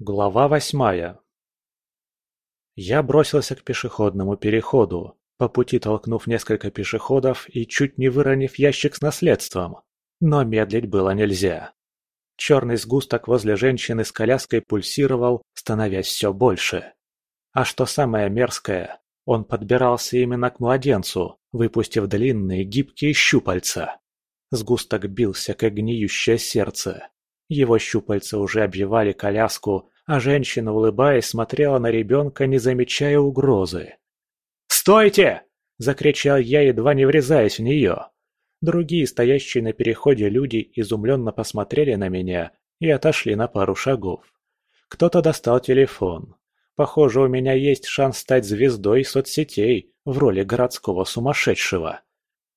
Глава восьмая Я бросился к пешеходному переходу, по пути толкнув несколько пешеходов и чуть не выронив ящик с наследством. Но медлить было нельзя. Черный сгусток возле женщины с коляской пульсировал, становясь все больше. А что самое мерзкое, он подбирался именно к младенцу, выпустив длинные гибкие щупальца. Сгусток бился, как гниющее сердце. Его щупальца уже обвивали коляску, а женщина, улыбаясь, смотрела на ребенка, не замечая угрозы. «Стойте!» – закричал я, едва не врезаясь в нее. Другие, стоящие на переходе люди, изумленно посмотрели на меня и отошли на пару шагов. Кто-то достал телефон. Похоже, у меня есть шанс стать звездой соцсетей в роли городского сумасшедшего.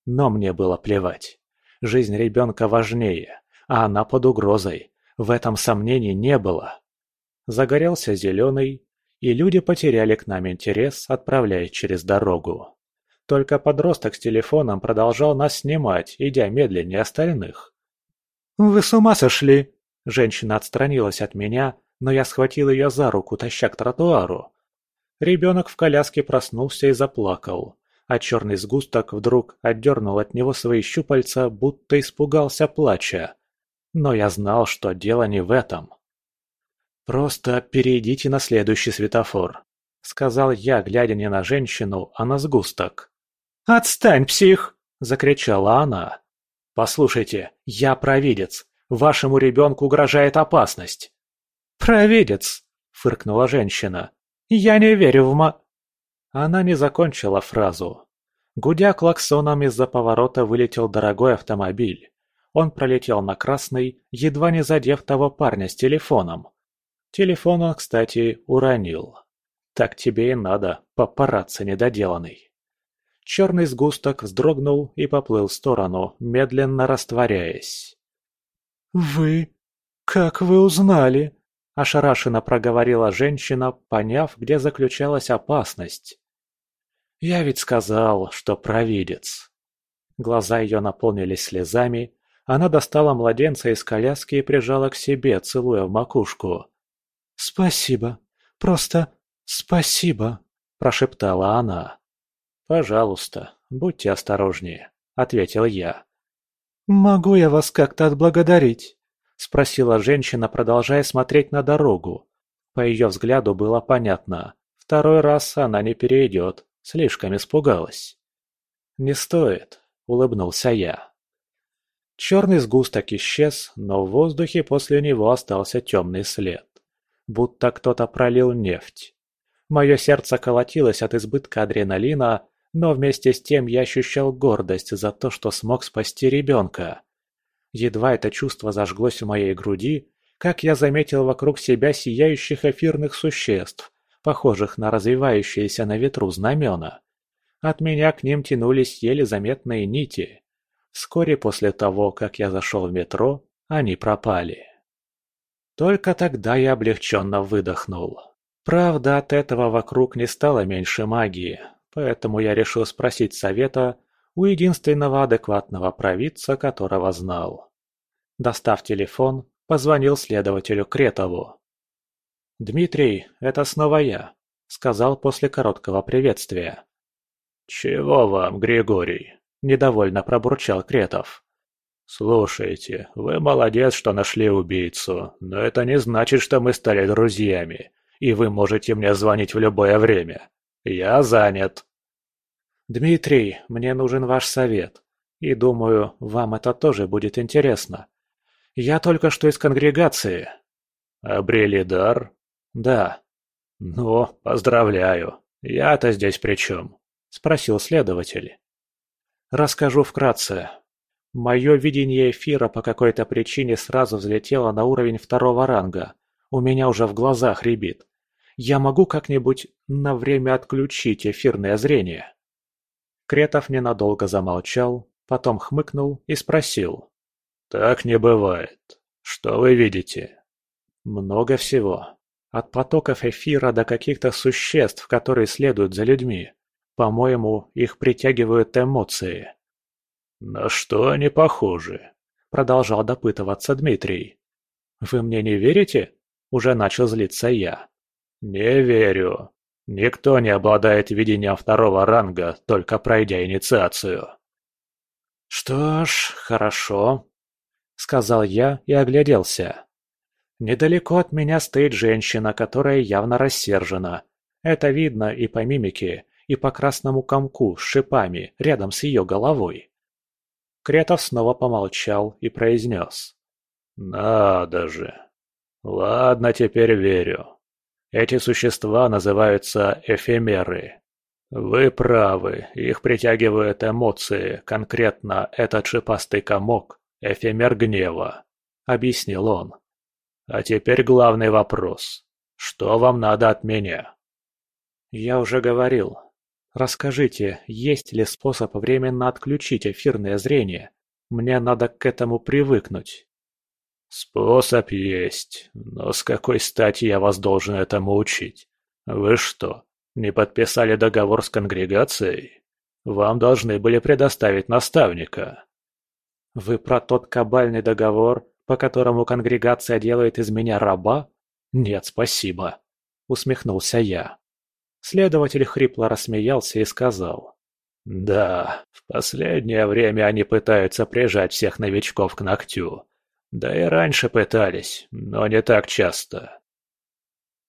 Но мне было плевать. Жизнь ребенка важнее, а она под угрозой. В этом сомнений не было. Загорелся зеленый, и люди потеряли к нам интерес, отправляясь через дорогу. Только подросток с телефоном продолжал нас снимать, идя медленнее остальных. «Вы с ума сошли!» Женщина отстранилась от меня, но я схватил ее за руку, таща к тротуару. Ребенок в коляске проснулся и заплакал, а черный сгусток вдруг отдернул от него свои щупальца, будто испугался плача. Но я знал, что дело не в этом. «Просто перейдите на следующий светофор», — сказал я, глядя не на женщину, а на сгусток. «Отстань, псих!» – закричала она. «Послушайте, я провидец. Вашему ребенку угрожает опасность». «Провидец!» – фыркнула женщина. «Я не верю в ма...» Она не закончила фразу. Гудя клаксоном из-за поворота вылетел дорогой автомобиль. Он пролетел на красный, едва не задев того парня с телефоном. Телефон он, кстати, уронил. Так тебе и надо, папарацци недоделанный. Черный сгусток вздрогнул и поплыл в сторону, медленно растворяясь. «Вы... как вы узнали?» – ошарашенно проговорила женщина, поняв, где заключалась опасность. «Я ведь сказал, что провидец». Глаза ее наполнились слезами, она достала младенца из коляски и прижала к себе, целуя в макушку. «Спасибо. Просто спасибо», – прошептала она. «Пожалуйста, будьте осторожнее», — ответил я. «Могу я вас как-то отблагодарить?» — спросила женщина, продолжая смотреть на дорогу. По ее взгляду было понятно. Второй раз она не перейдет, слишком испугалась. «Не стоит», — улыбнулся я. Черный сгусток исчез, но в воздухе после него остался темный след. Будто кто-то пролил нефть. Мое сердце колотилось от избытка адреналина, но вместе с тем я ощущал гордость за то, что смог спасти ребенка. Едва это чувство зажглось в моей груди, как я заметил вокруг себя сияющих эфирных существ, похожих на развивающиеся на ветру знамена. От меня к ним тянулись еле заметные нити. Вскоре после того, как я зашел в метро, они пропали. Только тогда я облегченно выдохнул. Правда, от этого вокруг не стало меньше магии, Поэтому я решил спросить совета у единственного адекватного провидца, которого знал. Достав телефон, позвонил следователю Кретову. «Дмитрий, это снова я», — сказал после короткого приветствия. «Чего вам, Григорий?» – недовольно пробурчал Кретов. «Слушайте, вы молодец, что нашли убийцу, но это не значит, что мы стали друзьями, и вы можете мне звонить в любое время. «Я занят». «Дмитрий, мне нужен ваш совет. И думаю, вам это тоже будет интересно. Я только что из конгрегации». «Обрели дар?» «Да». «Ну, поздравляю. Я-то здесь при чем?» – спросил следователь. «Расскажу вкратце. Мое видение эфира по какой-то причине сразу взлетело на уровень второго ранга. У меня уже в глазах рябит. Я могу как-нибудь на время отключить эфирное зрение?» Кретов ненадолго замолчал, потом хмыкнул и спросил. «Так не бывает. Что вы видите?» «Много всего. От потоков эфира до каких-то существ, которые следуют за людьми. По-моему, их притягивают эмоции». «На что они похожи?» Продолжал допытываться Дмитрий. «Вы мне не верите?» Уже начал злиться я. «Не верю. Никто не обладает видением второго ранга, только пройдя инициацию». «Что ж, хорошо», — сказал я и огляделся. Недалеко от меня стоит женщина, которая явно рассержена. Это видно и по мимике, и по красному комку с шипами рядом с ее головой. Кретов снова помолчал и произнес. «Надо же! Ладно, теперь верю. Эти существа называются эфемеры. Вы правы, их притягивают эмоции, конкретно этот шипастый комок – эфемер гнева», – объяснил он. А теперь главный вопрос. Что вам надо от меня? Я уже говорил. Расскажите, есть ли способ временно отключить эфирное зрение? Мне надо к этому привыкнуть. Способ есть, но с какой стати я вас должен этому учить? Вы что, не подписали договор с конгрегацией? Вам должны были предоставить наставника. Вы про тот кабальный договор, по которому конгрегация делает из меня раба? Нет, спасибо. Усмехнулся я. Следователь хрипло рассмеялся и сказал. «Да, в последнее время они пытаются прижать всех новичков к ногтю. Да и раньше пытались, но не так часто».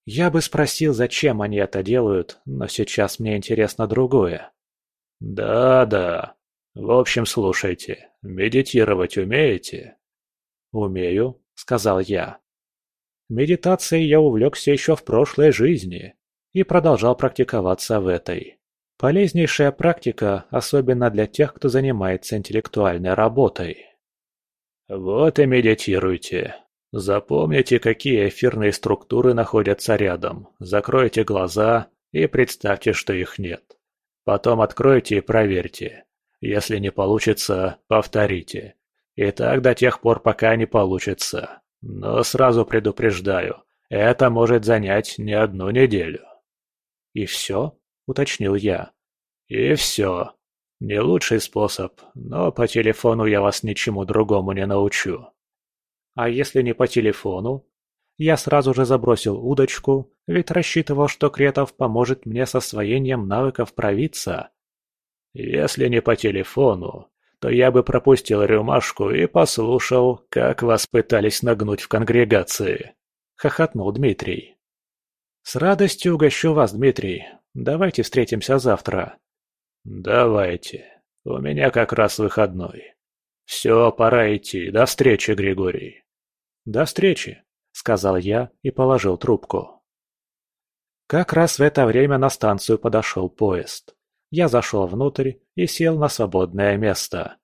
Я бы спросил, зачем они это делают, но сейчас мне интересно другое. «Да-да. В общем, слушайте, медитировать умеете?» «Умею», — сказал я. Медитацией я увлекся еще в прошлой жизни и продолжал практиковаться в этой. Полезнейшая практика, особенно для тех, кто занимается интеллектуальной работой. Вот и медитируйте. Запомните, какие эфирные структуры находятся рядом. Закройте глаза и представьте, что их нет. Потом откройте и проверьте. Если не получится, повторите. И так до тех пор, пока не получится. Но сразу предупреждаю, это может занять не одну неделю. «И все?» – уточнил я. «И все. Не лучший способ, но по телефону я вас ничему другому не научу». «А если не по телефону?» Я сразу же забросил удочку, ведь рассчитывал, что Кретов поможет мне с освоением навыков провидца. «Если не по телефону, то я бы пропустил рюмашку и послушал, как вас пытались нагнуть в конгрегации», — хохотнул Дмитрий. «С радостью угощу вас, Дмитрий. Давайте встретимся завтра». «Давайте. У меня как раз выходной. Все, пора идти. До встречи, Григорий». «До встречи», — сказал я и положил трубку. Как раз в это время на станцию подошел поезд. Я зашел внутрь и сел на свободное место.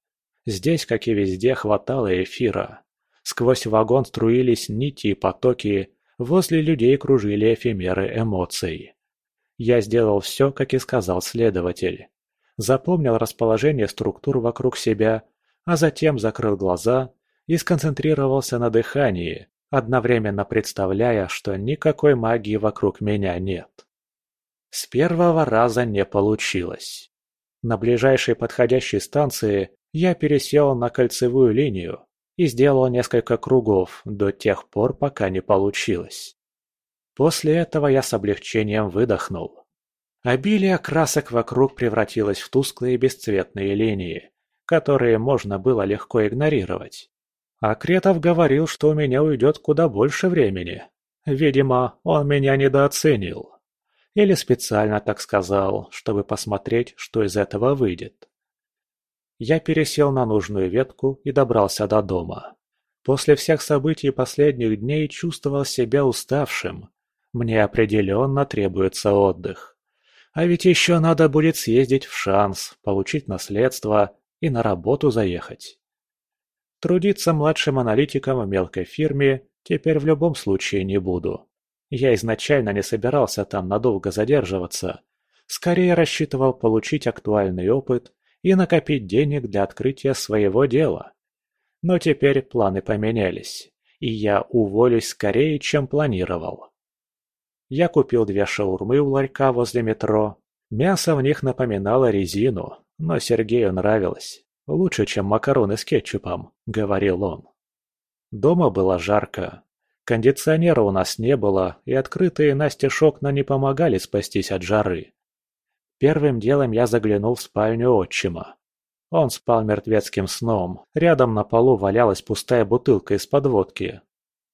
Здесь, как и везде, хватало эфира. Сквозь вагон струились нити и потоки, возле людей кружили эфемеры эмоций. Я сделал все, как и сказал следователь. Запомнил расположение структур вокруг себя, а затем закрыл глаза и сконцентрировался на дыхании, одновременно представляя, что никакой магии вокруг меня нет. С первого раза не получилось. На ближайшей подходящей станции я пересел на кольцевую линию и сделал несколько кругов до тех пор, пока не получилось. После этого я с облегчением выдохнул. Обилие красок вокруг превратилось в тусклые бесцветные линии, которые можно было легко игнорировать. А Кретов говорил, что у меня уйдет куда больше времени. Видимо, он меня недооценил. Или специально так сказал, чтобы посмотреть, что из этого выйдет. Я пересел на нужную ветку и добрался до дома. После всех событий последних дней чувствовал себя уставшим. Мне определенно требуется отдых. А ведь еще надо будет съездить в шанс, получить наследство и на работу заехать. Трудиться младшим аналитиком в мелкой фирме теперь в любом случае не буду. Я изначально не собирался там надолго задерживаться. Скорее рассчитывал получить актуальный опыт и накопить денег для открытия своего дела. Но теперь планы поменялись, и я уволюсь скорее, чем планировал. Я купил две шаурмы у ларька возле метро. Мясо в них напоминало резину, но Сергею нравилось. Лучше, чем макароны с кетчупом, говорил он. Дома было жарко, Кондиционера у нас не было, и открытые настежь окна не помогали спастись от жары. Первым делом я заглянул в спальню отчима. Он спал мертвецким сном, рядом на полу валялась пустая бутылка из-под водки.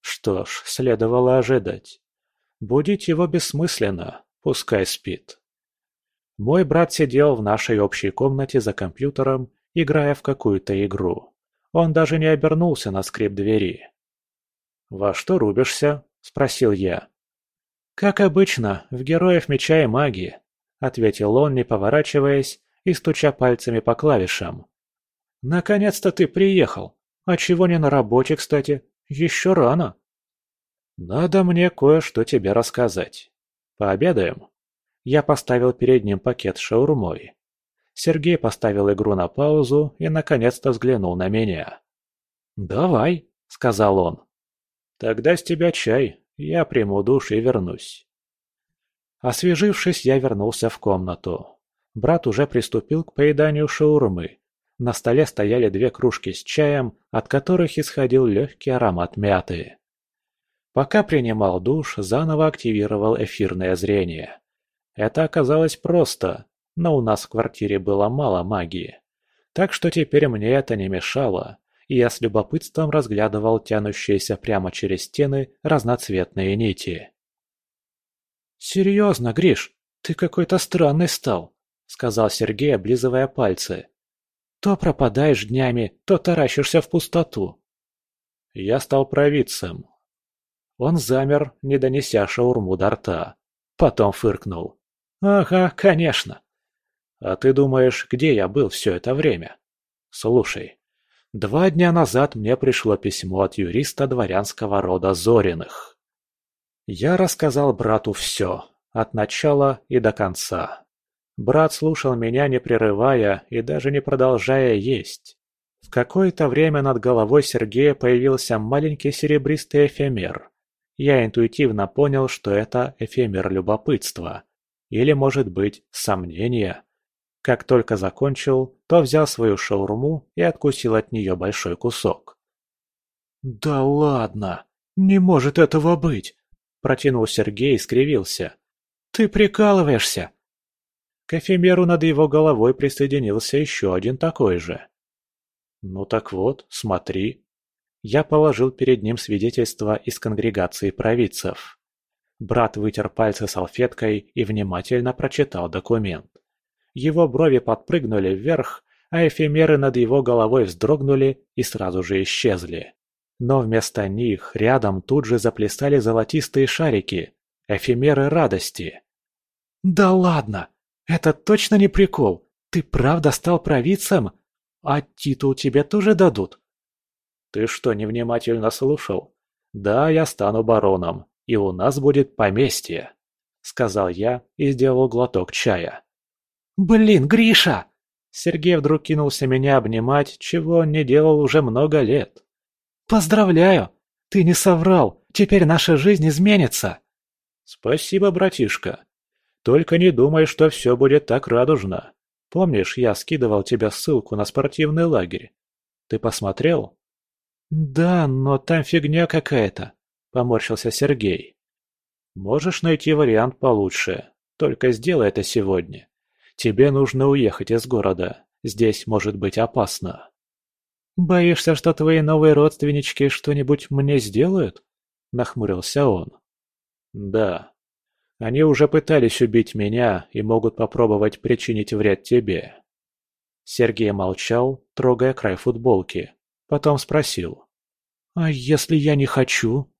Что ж, следовало ожидать. Будить его бессмысленно, пускай спит. Мой брат сидел в нашей общей комнате за компьютером, играя в какую-то игру. Он даже не обернулся на скрип двери. «Во что рубишься?» – спросил я. «Как обычно, в героев меча и магии», – ответил он, не поворачиваясь и стуча пальцами по клавишам. «Наконец-то ты приехал! А чего не на работе, кстати? Еще рано!» «Надо мне кое-что тебе рассказать. Пообедаем?» Я поставил перед ним пакет с шаурмой. Сергей поставил игру на паузу и наконец-то взглянул на меня. «Давай», — сказал он. «Тогда с тебя чай, я приму душ и вернусь». Освежившись, я вернулся в комнату. Брат уже приступил к поеданию шаурмы. На столе стояли две кружки с чаем, от которых исходил легкий аромат мяты. Пока принимал душ, заново активировал эфирное зрение. Это оказалось просто, но у нас в квартире было мало магии. Так что теперь мне это не мешало, и я с любопытством разглядывал тянущиеся прямо через стены разноцветные нити. «Серьезно, Гриш, ты какой-то странный стал», — сказал Сергей, облизывая пальцы. «То пропадаешь днями, то таращишься в пустоту». Я стал провидцем. Он замер, не донеся шаурму до рта. Потом фыркнул. «Ага, конечно. А ты думаешь, где я был все это время? Слушай, два дня назад мне пришло письмо от юриста дворянского рода Зориных. Я рассказал брату все, от начала и до конца. Брат слушал меня, не прерывая и даже не продолжая есть. В какое-то время над головой Сергея появился маленький серебристый эфемер. Я интуитивно понял, что это эфемер любопытства. Или, может быть, сомнения. Как только закончил, то взял свою шаурму и откусил от нее большой кусок. «Да ладно! Не может этого быть!» – протянул Сергей и скривился. «Ты прикалываешься!» К эфемеру над его головой присоединился еще один такой же. «Ну так вот, смотри». Я положил перед ним свидетельство из конгрегации провидцев. Брат вытер пальцы салфеткой и внимательно прочитал документ. Его брови подпрыгнули вверх, а эфемеры над его головой вздрогнули и сразу же исчезли. Но вместо них рядом тут же заплясали золотистые шарики, эфемеры радости. «Да ладно!» «Это точно не прикол? Ты правда стал провидцем? А титул тебе тоже дадут?» «Ты что, невнимательно слушал? Да, я стану бароном, и у нас будет поместье», — сказал я и сделал глоток чая. «Блин, Гриша!» Сергей вдруг кинулся меня обнимать, чего он не делал уже много лет. «Поздравляю! Ты не соврал! Теперь наша жизнь изменится!» «Спасибо, братишка!» Только не думай, что все будет так радужно. Помнишь, я скидывал тебе ссылку на спортивный лагерь? Ты посмотрел? Да, но там фигня какая-то, поморщился Сергей. Можешь найти вариант получше, только сделай это сегодня. Тебе нужно уехать из города, здесь может быть опасно. Боишься, что твои новые родственнички что-нибудь мне сделают? Нахмурился он. Да, они уже пытались убить меня и могут попробовать причинить вред тебе». Сергей молчал, трогая край футболки. Потом спросил. «А если я не хочу?»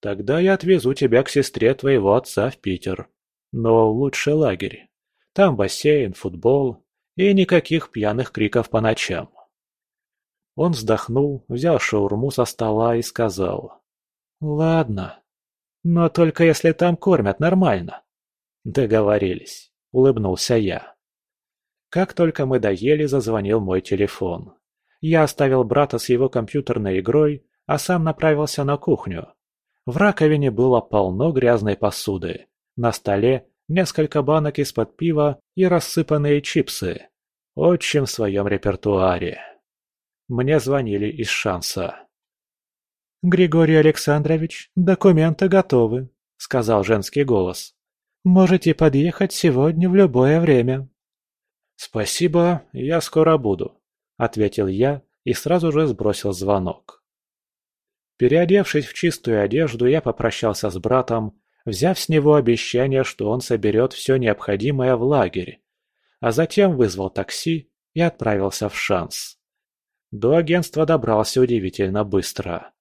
«Тогда я отвезу тебя к сестре твоего отца в Питер. Но лучше лагерь. Там бассейн, футбол и никаких пьяных криков по ночам». Он вздохнул, взял шаурму со стола и сказал. «Ладно, но только если там кормят нормально. Договорились, улыбнулся я. Как только мы доели, зазвонил мой телефон. Я оставил брата с его компьютерной игрой, а сам направился на кухню. В раковине было полно грязной посуды. На столе несколько банок из-под пива и рассыпанные чипсы. Отчим в своем репертуаре. Мне звонили из шанса. Григорий Александрович, документы готовы», — сказал женский голос. «Можете подъехать сегодня в любое время». «Спасибо, я скоро буду», — ответил я и сразу же сбросил звонок. Переодевшись в чистую одежду, я попрощался с братом, взяв с него обещание, что он соберет все необходимое в лагерь, а затем вызвал такси и отправился в шанс. До агентства добрался удивительно быстро.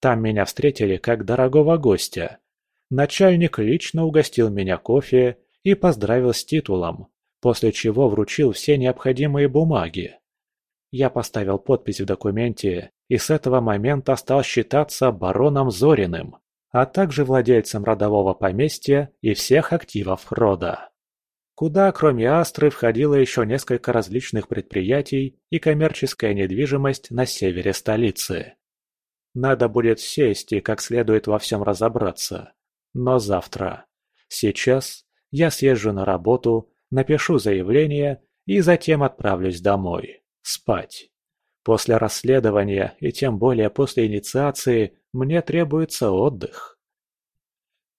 Там меня встретили как дорогого гостя. Начальник лично угостил меня кофе и поздравил с титулом, после чего вручил все необходимые бумаги. Я поставил подпись в документе и с этого момента стал считаться бароном Зориным, а также владельцем родового поместья и всех активов рода. Куда, кроме Астры, входило еще несколько различных предприятий и коммерческая недвижимость на севере столицы. Надо будет сесть и как следует во всем разобраться. Но завтра. Сейчас я съезжу на работу, напишу заявление и затем отправлюсь домой. Спать. После расследования и тем более после инициации мне требуется отдых.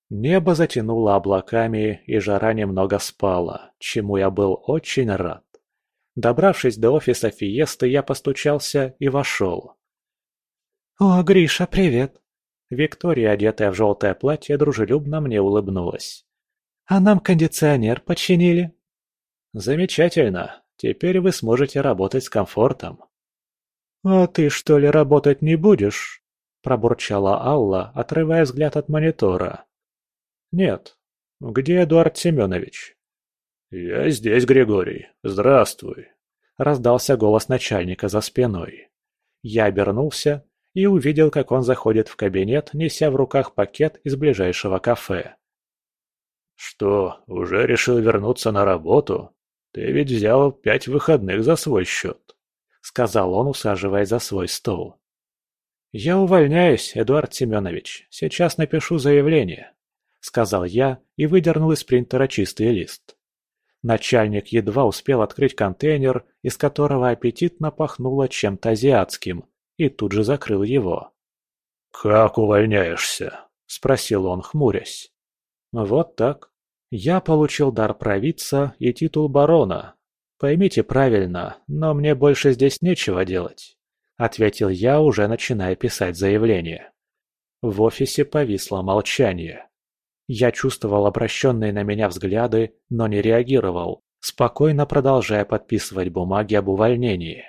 Небо затянуло облаками, и жара немного спала, чему я был очень рад. Добравшись до офиса Фиесты, я постучался и вошел. «О, Гриша, привет!» Виктория, одетая в желтое платье, дружелюбно мне улыбнулась. «А нам кондиционер починили?» «Замечательно. Теперь вы сможете работать с комфортом». «А ты что ли работать не будешь?» – пробурчала Алла, отрывая взгляд от монитора. «Нет. Где Эдуард Семенович?» «Я здесь, Григорий. Здравствуй», – раздался голос начальника за спиной. Я обернулся и увидел, как он заходит в кабинет, неся в руках пакет из ближайшего кафе. «Что, уже решил вернуться на работу? Ты ведь взял пять выходных за свой счет», — сказал он, усаживаясь за свой стол. «Я увольняюсь, Эдуард Семенович. Сейчас напишу заявление», — сказал я и выдернул из принтера чистый лист. Начальник едва успел открыть контейнер, из которого аппетитно пахнуло чем-то азиатским, и тут же закрыл его. «Как увольняешься?» — спросил он, хмурясь. «Вот так. Я получил дар провидца и титул барона. Поймите правильно, но мне больше здесь нечего делать», — ответил я, уже начиная писать заявление. В офисе повисло молчание. Я чувствовал обращенные на меня взгляды, но не реагировал, спокойно продолжая подписывать бумаги об увольнении.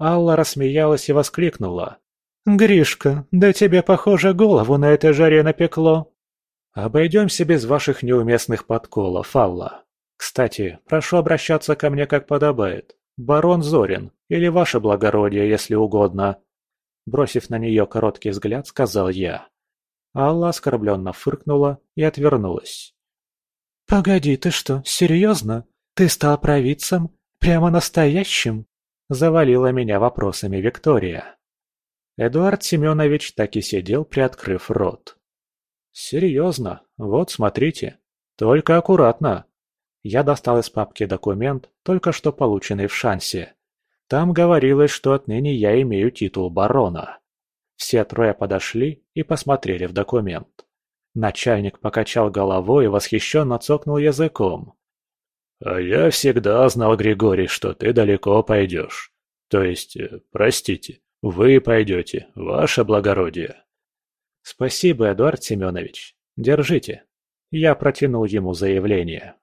Алла рассмеялась и воскликнула. «Гришка, да тебе, похоже, голову на этой жаре напекло!» «Обойдемся без ваших неуместных подколов, Алла. Кстати, прошу обращаться ко мне как подобает. Барон Зорин, или ваше благородие, если угодно». Бросив на нее короткий взгляд, сказал я. Алла оскорбленно фыркнула и отвернулась. «Погоди, ты что, серьезно? Ты стал провидцем? Прямо настоящим?» Завалила меня вопросами Виктория. Эдуард Семенович так и сидел, приоткрыв рот. «Серьезно? Вот смотрите. Только аккуратно». Я достал из папки документ, только что полученный в шансе. Там говорилось, что отныне я имею титул барона. Все трое подошли и посмотрели в документ. Начальник покачал головой и восхищенно цокнул языком. «А я всегда знал, Григорий, что ты далеко пойдешь. То есть, э, простите, вы пойдете, ваше благородие». «Спасибо, Эдуард Семенович. Держите». Я протянул ему заявление.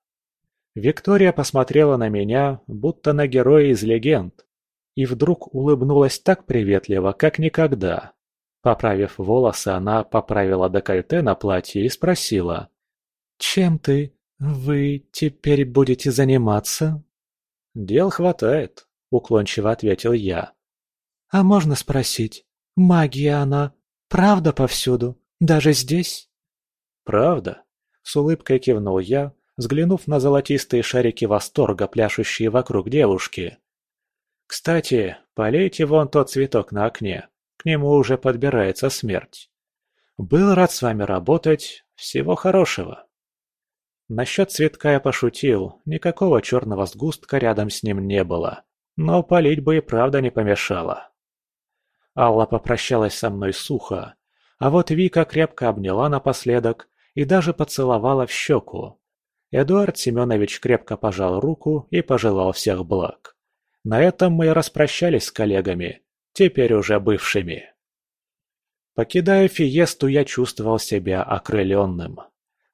Виктория посмотрела на меня, будто на героя из легенд, и вдруг улыбнулась так приветливо, как никогда. Поправив волосы, она поправила декольте на платье и спросила. «Чем ты «Вы теперь будете заниматься?» «Дел хватает», — уклончиво ответил я. «А можно спросить, магия она правда повсюду, даже здесь?» «Правда», — с улыбкой кивнул я, взглянув на золотистые шарики восторга, пляшущие вокруг девушки. «Кстати, полейте вон тот цветок на окне, к нему уже подбирается смерть. Был рад с вами работать, всего хорошего». Насчет цветка я пошутил, никакого черного сгустка рядом с ним не было. Но полить бы и правда не помешало. Алла попрощалась со мной сухо, а вот Вика крепко обняла напоследок и даже поцеловала в щеку. Эдуард Семенович крепко пожал руку и пожелал всех благ. На этом мы распрощались с коллегами, теперь уже бывшими. Покидая Фиесту, я чувствовал себя окрыленным.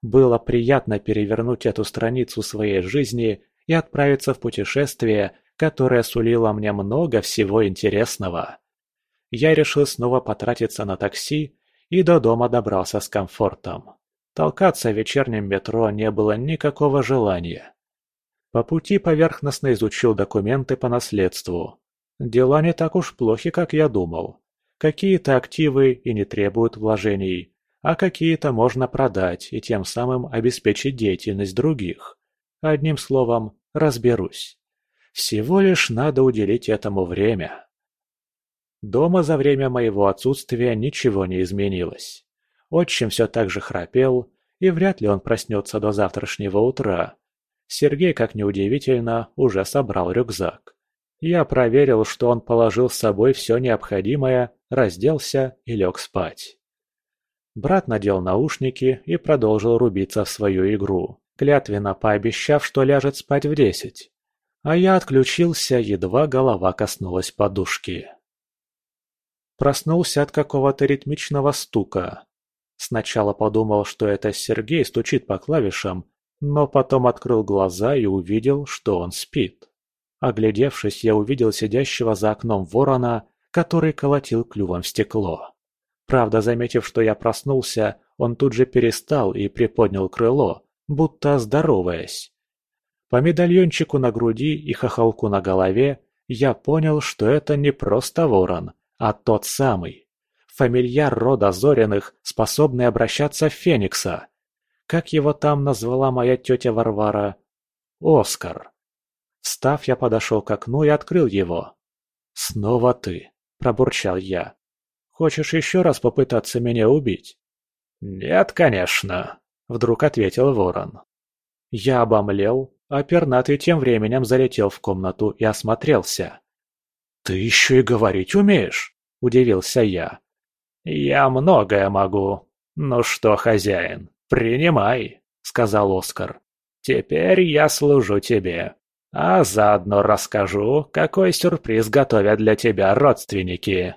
Было приятно перевернуть эту страницу своей жизни и отправиться в путешествие, которое сулило мне много всего интересного. Я решил снова потратиться на такси и до дома добрался с комфортом. Толкаться в вечернем метро не было никакого желания. По пути поверхностно изучил документы по наследству. Дела не так уж плохи, как я думал. Какие-то активы и не требуют вложений, а какие-то можно продать и тем самым обеспечить деятельность других. Одним словом, разберусь. Всего лишь надо уделить этому время. Дома за время моего отсутствия ничего не изменилось. Отчим все так же храпел, и вряд ли он проснется до завтрашнего утра. Сергей, как неудивительно, уже собрал рюкзак. Я проверил, что он положил с собой все необходимое, разделся и лег спать. Брат надел наушники и продолжил рубиться в свою игру, клятвенно пообещав, что ляжет спать в десять. А я отключился, едва голова коснулась подушки. Проснулся от какого-то ритмичного стука. Сначала подумал, что это Сергей стучит по клавишам, но потом открыл глаза и увидел, что он спит. Оглядевшись, я увидел сидящего за окном ворона, который колотил клювом в стекло. Правда, заметив, что я проснулся, он тут же перестал и приподнял крыло, будто здороваясь. По медальончику на груди и хохолку на голове я понял, что это не просто ворон, а тот самый. Фамильяр рода Зориных, способный обращаться в Феникса. Как его там назвала моя тетя Варвара? Оскар. Встав, я подошел к окну и открыл его. «Снова ты», – пробурчал я. «Хочешь еще раз попытаться меня убить?» «Нет, конечно», – вдруг ответил ворон. Я обомлел, а пернатый тем временем залетел в комнату и осмотрелся. «Ты еще и говорить умеешь?» – удивился я. «Я многое могу. Ну что, хозяин, принимай», – сказал Оскар. «Теперь я служу тебе. А заодно расскажу, какой сюрприз готовят для тебя родственники».